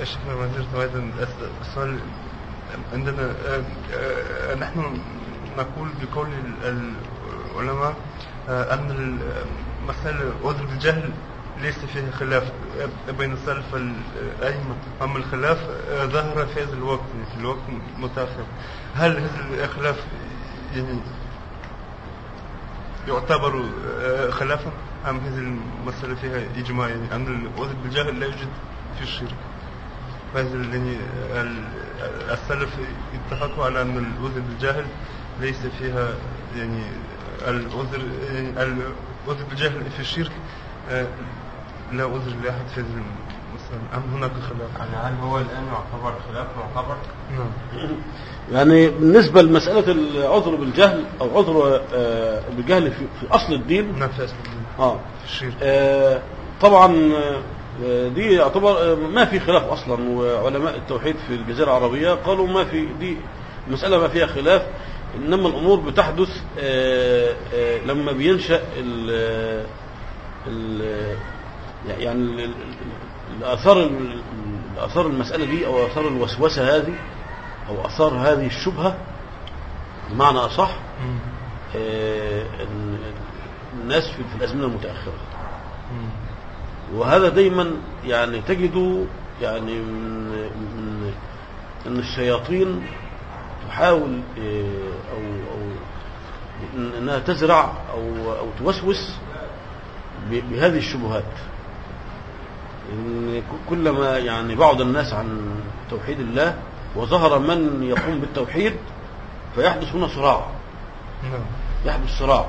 الشيخ وزير أيضا السؤال عندنا آه، آه، نحن نقول بقول العلماء آه، أن المسألة عذر الجهل ليس فيها خلاف بين السلف والأئمة أما الخلاف ظهر في هذا الوقت في الوقت المتأخر. هل هذا الخلاف يعني يعتبر خلافا؟ أم هذه المسألة فيها إجماع؟ يعني أن العذر بالجهل لا يوجد في الشرك. يعني السلف اتفقوا على أن العذر بالجهل ليس فيها يعني العذر يعني العذر بالجهل في الشرك آه، لا عذر لأحد في هذه المسألة أم هناك خلاف؟ يعني هل هو الآن يعتبر خلاف معتبر؟ نعم يعني بالنسبة لمسألة العذر بالجهل أو عذر آه، بالجهل في أصل الدين نعم في أصل الدين آه. في الشرك آه طبعا دي يعتبر ما في خلاف أصلا وعلماء التوحيد في الجزيرة العربية قالوا ما في دي مسألة ما فيها خلاف إنما الأمور بتحدث آه، آه، لما بينشأ ال يعني الآثار اثار المسألة دي أو آثار الوسوسة هذه أو آثار هذه الشبهة بمعنى أصح آه، الناس في الأزمنة المتأخرة. وهذا دايما يعني تجد يعني من, من ان الشياطين تحاول إيه، أو أو إنها تزرع أو أو توسوس بهذه الشبهات. إن كلما يعني بعد الناس عن توحيد الله وظهر من يقوم بالتوحيد فيحدث هنا صراع. نعم. يحدث صراع.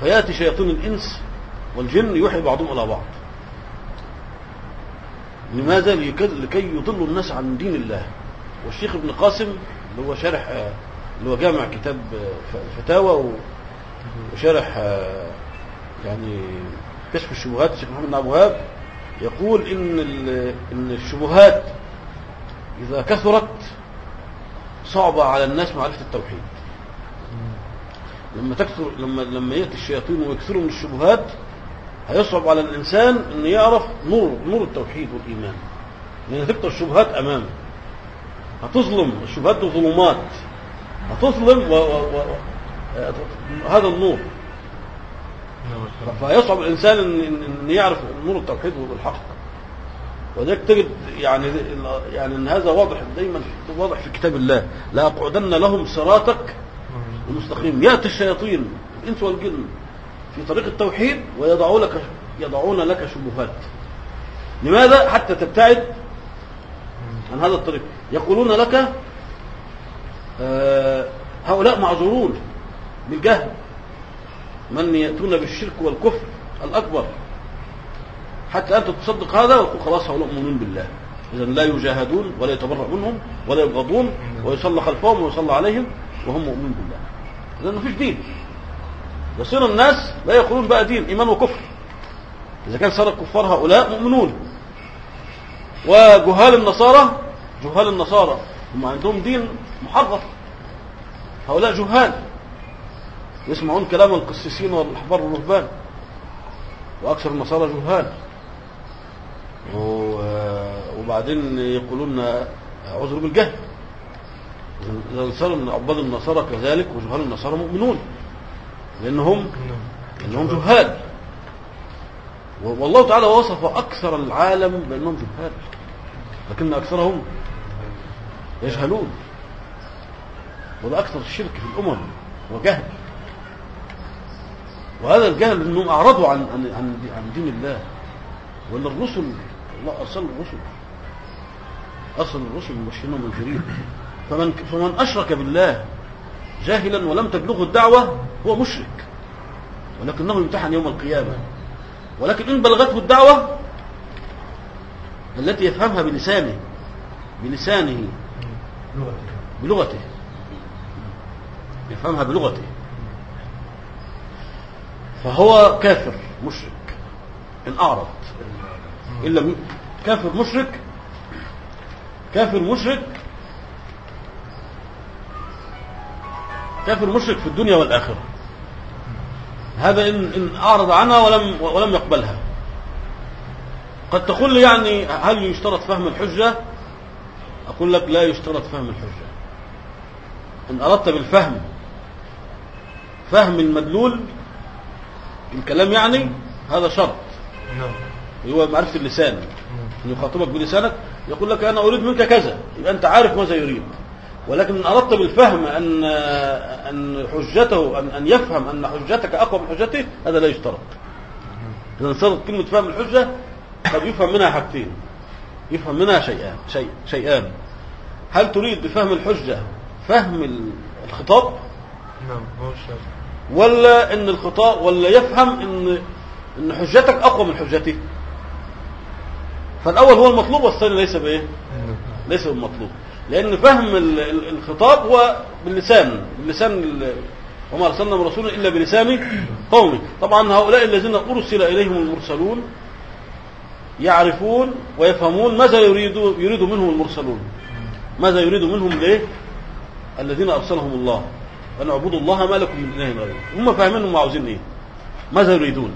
فيأتي شياطين الإنس والجن يوحي بعضهم إلى بعض. لماذا لكي يضلوا الناس عن دين الله؟ والشيخ ابن قاسم اللي هو شارح اللي هو جامع كتاب فتاوى وشارح يعني كشف الشبهات الشيخ محمد بن ابو وهاب يقول إن إن الشبهات إذا كثرت صعب على الناس معرفة التوحيد. لما تكثر لما لما يأتي الشياطين ويكثروا من الشبهات هيصعب على الإنسان أن يعرف نور نور التوحيد والإيمان. لأن تبقى الشبهات أمامه. هتظلم الشبهات دي ظلمات هتظلم و... و... و... هذا النور. فيصعب الإنسان أن, يعرف نور التوحيد والحق. وذلك تجد يعني يعني إن هذا واضح دايما واضح في كتاب الله. لا أقعدن لهم صراطك المستقيم. يأتي الشياطين الإنس والجن. في طريق التوحيد ويضعون لك يضعون لك شبهات. لماذا؟ حتى تبتعد عن هذا الطريق. يقولون لك آه هؤلاء معذورون بالجهل. من يأتون بالشرك والكفر الأكبر. حتى أنت تصدق هذا وتقول خلاص هؤلاء مؤمنون بالله. إذا لا يجاهدون ولا يتبرع منهم ولا يبغضون ويصلى خلفهم ويصلى عليهم وهم مؤمنون بالله. لأنه فيش دين. يصير الناس لا يقولون بقى دين إيمان وكفر. إذا كان صار الكفار هؤلاء مؤمنون. وجهال النصارى جهال النصارى. هم عندهم دين محرف. هؤلاء جهال. يسمعون كلام القسيسين والأحبار والرهبان. وأكثر النصارى جهال. وبعدين يقولون عذر بالجهل. إذا صار عباد النصارى كذلك وجهال النصارى مؤمنون. لأنهم لأنهم جهال. والله تعالى وصف أكثر العالم بأنهم جهال. لكن أكثرهم يجهلون. وده أكثر الشرك في الأمم وجهل. وهذا الجهل أنهم أعرضوا عن عن عن, عن دين الله. وأن الرسل الله أرسل الرسل. أرسل الرسل مبشرين ومنذرين فمن فمن أشرك بالله جاهلا ولم تبلغه الدعوة هو مشرك. ولكنه يمتحن يوم القيامة. ولكن إن بلغته الدعوة التي يفهمها بلسانه بلسانه بلغته. يفهمها بلغته. فهو كافر مشرك. إن أعرض. إلا كافر مشرك. كافر مشرك. كافر مشرك في الدنيا والآخرة. هذا إن, إن أعرض عنها ولم, ولم يقبلها. قد تقول لي يعني هل يشترط فهم الحجة؟ أقول لك لا يشترط فهم الحجة. إن أردت بالفهم فهم المدلول الكلام يعني هذا شرط. نعم. هو معرفة اللسان. نعم. يخاطبك بلسانك يقول لك أنا أريد منك كذا يبقى أنت عارف ماذا يريد. ولكن إن أردت بالفهم أن أن حجته أن أن يفهم أن حجتك أقوى من حجته هذا لا يشترط. إذا صارت كلمة فهم الحجة قد يفهم منها حاجتين. يفهم منها شيئان شيء شيئان. هل تريد بفهم الحجة فهم ال- الخطاب؟ نعم هو ولا إن الخطاب ولا يفهم إن إن حجتك أقوى من حجته فالأول هو المطلوب والثاني ليس بإيه؟ نعم. ليس بالمطلوب. لأن فهم ال- ال- الخطاب هو باللسان باللسان ال- وما أرسلنا من رسول إلا بلسان قومه. طبعا هؤلاء الذين أرسل إليهم المرسلون يعرفون ويفهمون ماذا يريد يريد منهم المرسلون. ماذا يريد منهم ليه؟ الذين أرسلهم الله. أن اعبدوا الله ما لكم من إله غيره. هم فاهمين هم عاوزين إيه؟ ماذا يريدون؟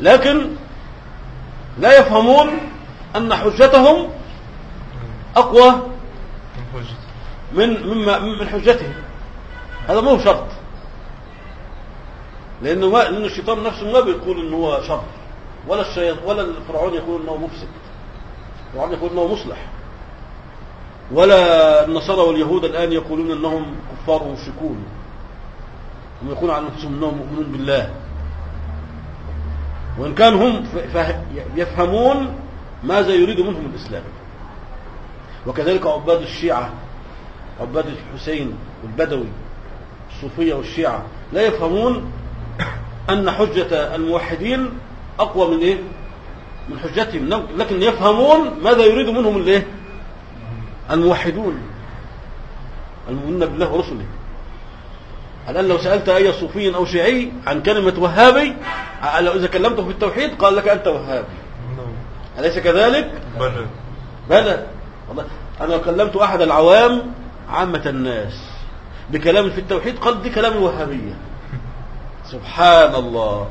لكن لا يفهمون أن حجتهم حجة من مما من حجته هذا ما هو شرط. لأنه ما لأن الشيطان نفسه ما بيقول إنه هو شر. ولا الشيط ولا الفرعون يقول إنه مفسد. الفرعون يقول إنه مصلح. ولا النصارى واليهود الآن يقولون إنهم كفار ومشركون هم يقولون عن انفسهم إنهم مؤمنون بالله. وإن كان هم يفهمون ماذا يريد منهم الإسلام. وكذلك عباد الشيعة عباد الحسين والبدوي الصوفية والشيعة لا يفهمون أن حجة الموحدين أقوى من إيه؟ من حجتهم لكن يفهمون ماذا يريد منهم الإيه؟ الموحدون المؤمنون بالله ورسله الآن لو سألت أي صوفي أو شيعي عن كلمة وهابي لو إذا كلمته في التوحيد قال لك أنت وهابي أليس كذلك؟ بلى بلى والله أنا كلمت أحد العوام عامة الناس بكلام في التوحيد قال دي كلام الوهابية سبحان الله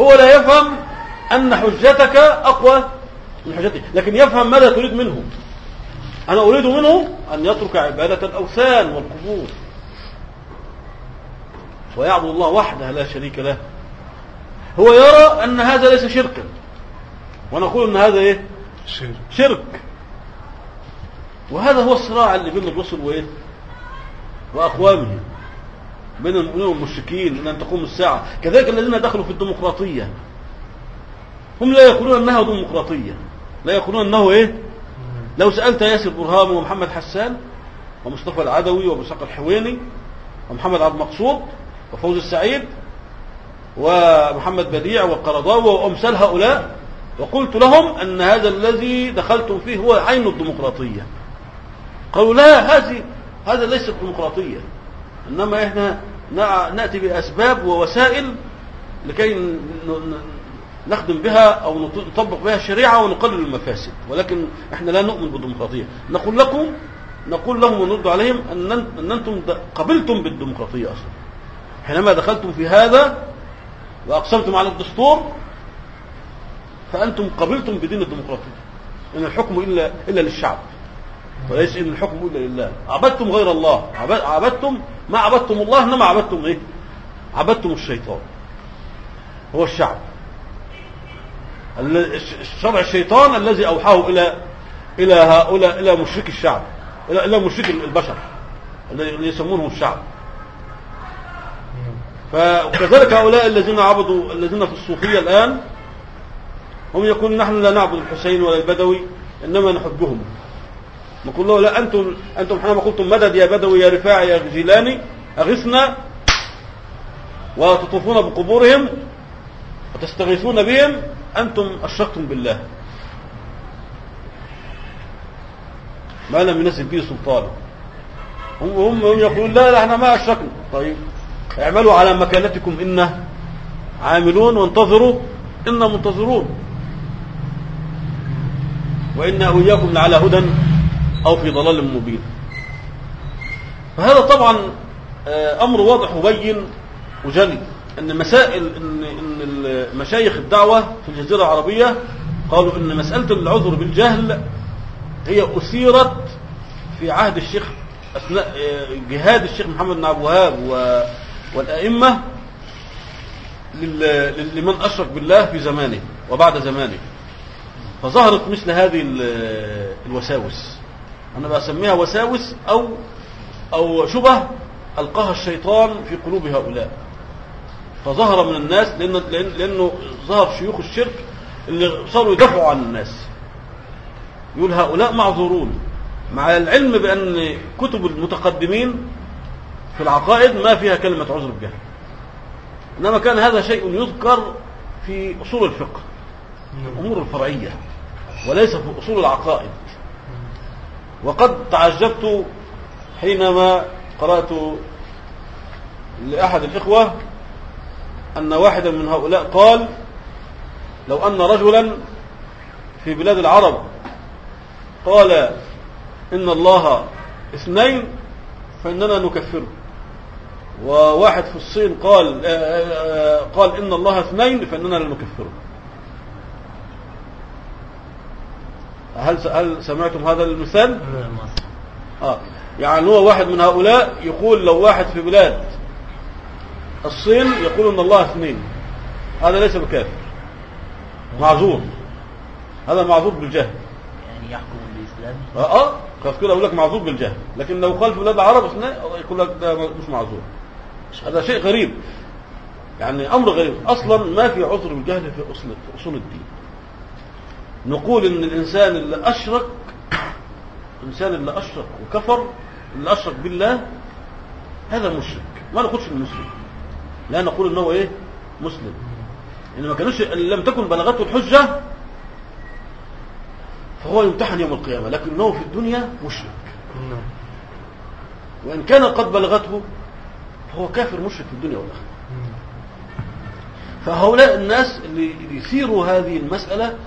هو لا يفهم أن حجتك أقوى من حجته لكن يفهم ماذا تريد منه. أنا أريد منه أن يترك عبادة الأوثان والقبور. ويعبد الله وحده لا شريك له. هو يرى أن هذا ليس شركا. ونقول أن هذا إيه؟ شرك. شرك. وهذا هو الصراع اللي بين الرسل وإيه؟ واقوامهم بين المؤمنين والمشركين إن تقوم الساعة. كذلك الذين دخلوا في الديمقراطية. هم لا يقولون أنها ديمقراطية. لا يقولون أنه إيه؟ لو سألت ياسر برهام ومحمد حسان ومصطفى العدوي ومساق الحويني ومحمد عبد المقصود وفوز السعيد ومحمد بديع والقرضاوي وامثال هؤلاء وقلت لهم أن هذا الذي دخلتم فيه هو عين الديمقراطية. لا هذه هذا ليس ديمقراطيه إنما إحنا نع- نأتي بأسباب ووسائل لكي نخدم بها نط- نطبق بها الشريعة ونقلل المفاسد. ولكن إحنا لا نؤمن بالديمقراطية. نقول لكم نقول لهم ونرد عليهم أن- د- قبلتم بالديمقراطية أصلا. حينما دخلتم في هذا وأقسمتم على الدستور فأنتم قبلتم بدين الديمقراطية. إن الحكم إلا إلا للشعب. وليس إن الحكم إلا لله. عبدتم غير الله. عبد- عبدتم ما عبدتم الله إنما عبدتم إيه؟ عبدتم الشيطان. هو الشعب. ال- الش- الشرع الشيطان الذي أوحاه إلى إلى هؤلاء إلى مشرك الشعب. إلى إلى مشرك البشر. اللي يسمونهم الشعب. فكذلك هؤلاء الذين عبدوا الذين في الصوفية الآن هم يقولون نحن لا نعبد الحسين ولا البدوي إنما نحبهم. نقول له لا أنتم أنتم حينما قلتم مدد يا بدوي يا رفاعي يا جيلاني أغثنا وتطوفون بقبورهم وتستغيثون بهم أنتم أشركتم بالله. ما لم ينزل به سلطان. هم هم يقولون لا لا إحنا ما أشركنا. طيب اعملوا على مكانتكم أنا عاملون وانتظروا أنا منتظرون. وإنا وإياكم لعلى هدى. أو في ضلال مبين. فهذا طبعا آه، أمر واضح وبين وجلي. أن مسائل أن, إن ال- مشايخ الدعوة في الجزيرة العربية قالوا إن مسألة العذر بالجهل هي أثيرت في عهد الشيخ أثناء آه، جهاد الشيخ محمد بن عبد الوهاب والأئمة لمن أشرك بالله في زمانه وبعد زمانه. فظهرت مثل هذه ال- الوساوس. أنا بسميها وساوس أو أو شبه ألقاها الشيطان في قلوب هؤلاء. فظهر من الناس لأن لأن- لأنه ظهر شيوخ الشرك اللي صاروا يدافعوا عن الناس. يقول هؤلاء معذورون. مع العلم بأن كتب المتقدمين في العقائد ما فيها كلمة عذر بجهل. إنما كان هذا شيء يذكر في أصول الفقه الأمور الفرعية وليس في أصول العقائد. وقد تعجبت حينما قرأت لأحد الإخوة أن واحدا من هؤلاء قال لو أن رجلا في بلاد العرب قال إن الله اثنين فإننا نكفره وواحد في الصين قال آه، آه، قال إن الله اثنين فإننا لا نكفره هل هل سمعتم هذا المثال؟ آه. يعني هو واحد من هؤلاء يقول لو واحد في بلاد الصين يقول إن الله اثنين. هذا ليس بكافر معذور. هذا معذور بالجهل. يعني يحكم بالإسلام؟ آه آه. خلاص كده أقول لك معذور بالجهل. لكن لو قال في بلاد العرب اثنين يقول لك ده مش معذور. هذا شيء غريب. يعني أمر غريب. أصلا ما في عذر بالجهل في اصول أصول الدين. نقول إن الإنسان اللي أشرك الإنسان اللي أشرك وكفر اللي أشرك بالله هذا مشرك. ما نقولش المسلم لا نقول إنه إيه؟ مسلم. ان ما كانوش لم تكن بلغته الحجة فهو يمتحن يوم القيامة. لكنه في الدنيا مشرك. نعم. وإن كان قد بلغته فهو كافر مشرك في الدنيا والآخرة. فهؤلاء الناس اللي يثيروا هذه المسألة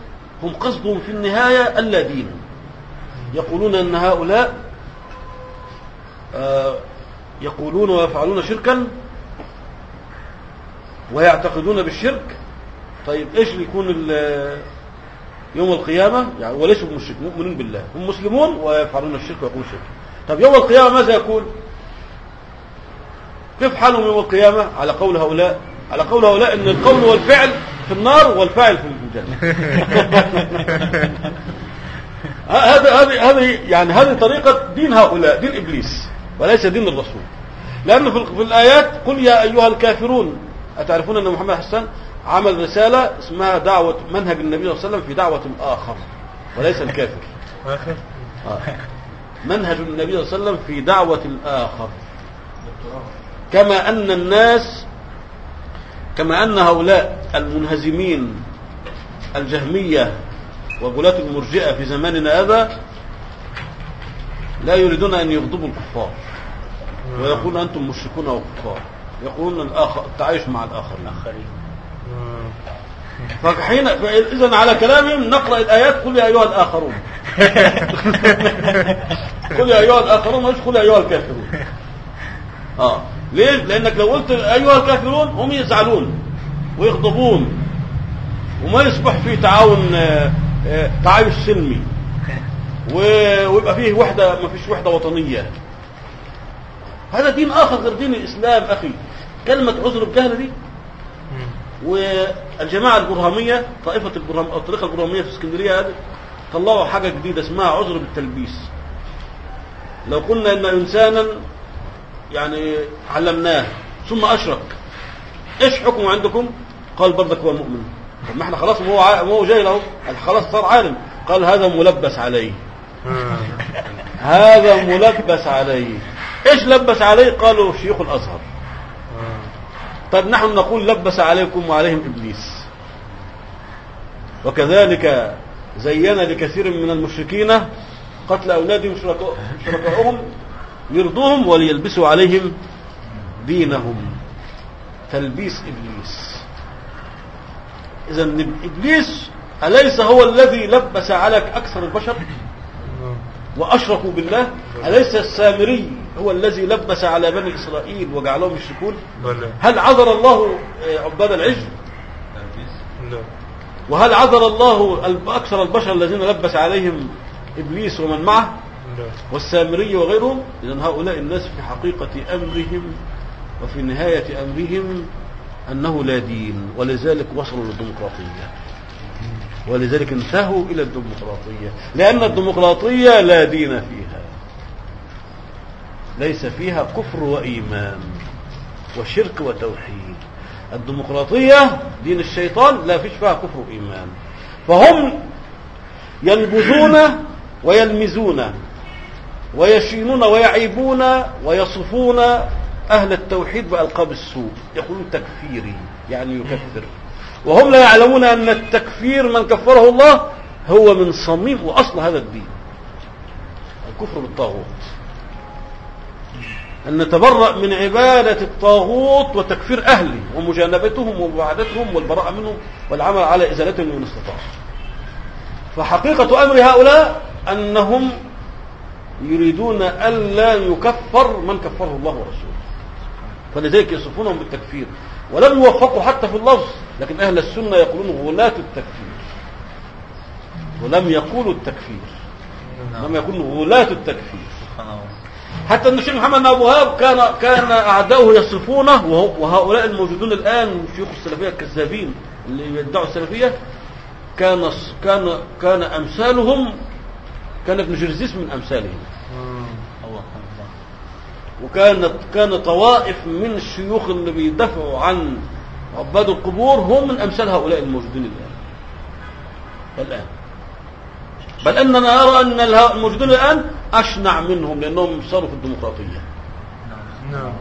هم قصدهم في النهاية ألا دين. يقولون أن هؤلاء آه، يقولون ويفعلون شركا ويعتقدون بالشرك. طيب إيش يكون يوم القيامة؟ يعني وليسوا مشرك مؤمنين بالله. هم مسلمون ويفعلون الشرك ويقولون شرك. طب يوم القيامة ماذا يقول؟ كيف حالهم يوم القيامة؟ على قول هؤلاء على قول هؤلاء إن القول والفعل في النار والفاعل في الجنة هذا هذه هذه يعني هذه طريقة دين هؤلاء دين إبليس وليس دين الرسول. لأن في في الآيات قل يا أيها الكافرون أتعرفون أن محمد حسان عمل رسالة اسمها دعوة منهج النبي صلى الله عليه وسلم في دعوة الآخر وليس الكافر. آه. منهج النبي صلى الله عليه وسلم في دعوة الآخر. كما أن الناس كما أن هؤلاء المنهزمين الجهمية وغلاة المرجئة في زماننا هذا لا يريدون أن يغضبوا الكفار ويقولون أنتم مشركون وكفار يقولون الآخر التعايش مع الآخرين. آخرين فحين إذا على كلامهم نقرأ الآيات قل يا أيها الآخرون. قل يا أيها الآخرون مش قل يا أيها الكافرون. آه. ليه؟ لأنك لو قلت أيها الكافرون هم يزعلون ويغضبون وما يصبح فيه تعاون آه، آه، تعايش سلمي. ويبقى فيه وحدة ما فيش وحدة وطنية. هذا دين آخر غير دين الإسلام أخي. كلمة عذر الجهل دي. والجماعة البرهامية طائفة البرهام أو الطريقة البرهامية في اسكندرية هذه طلعوا حاجة جديدة اسمها عذر بالتلبيس. لو قلنا إن إنسانا يعني علمناه ثم أشرك. إيش حكمه عندكم؟ قال برضك هو مؤمن. طب ما إحنا خلاص هو هو جاهل اهو خلاص صار عالم. قال هذا ملبس عليه. هذا ملبس عليه. إيش لبس عليه؟ قالوا شيوخ الأزهر. طيب نحن نقول لبس عليكم وعليهم إبليس. وكذلك زين لكثير من المشركين قتل أولادهم شركائهم يرضوهم وليلبسوا عليهم دينهم. تلبيس إبليس. اذا إبليس أليس هو الذي لبس عليك أكثر البشر؟ وأشركوا بالله. أليس السامري هو الذي لبس على بني إسرائيل وجعلهم يشركون هل عذر الله آه، عباد العجل؟ وهل عذر الله أكثر البشر الذين لبس عليهم إبليس ومن معه؟ والسامري وغيرهم إذن هؤلاء الناس في حقيقة أمرهم وفي نهاية أمرهم أنه لا دين ولذلك وصلوا للديمقراطية. ولذلك انتهوا إلى الديمقراطية لأن الديمقراطية لا دين فيها. ليس فيها كفر وإيمان وشرك وتوحيد. الديمقراطية دين الشيطان لا فيش فيها كفر وإيمان. فهم ينبذون ويلمزون ويشينون ويعيبون ويصفون أهل التوحيد بألقاب السوء. يقولون تكفيري يعني يكفر. وهم لا يعلمون أن التكفير من كفره الله هو من صميم وأصل هذا الدين. الكفر بالطاغوت. أن نتبرأ من عبادة الطاغوت وتكفير أهله ومجانبتهم ومباعدتهم والبراءة منهم والعمل على إزالتهم من استطاع. فحقيقة أمر هؤلاء أنهم يريدون ألا يكفر من كفره الله ورسوله. فلذلك يصفونهم بالتكفير. ولم يوفقوا حتى في اللفظ لكن أهل السنة يقولون غلاة التكفير. ولم يقولوا التكفير. لم يقولوا غلاة التكفير. حتى أن الشيخ محمد بن أبو وهاب كان كان أعداؤه يصفونه وهؤلاء الموجودون الآن شيوخ السلفية الكذابين اللي يدعوا السلفية كان كان كان أمثالهم كان ابن جرزيس من أمثالهم. الله الله وكانت كان طوائف من الشيوخ اللي بيدافعوا عن عباد القبور هم من أمثال هؤلاء الموجودين الآن. الآن. بل أننا نرى أن الها- الموجودين الآن أشنع منهم لأنهم صاروا في الديمقراطية. نعم نعم.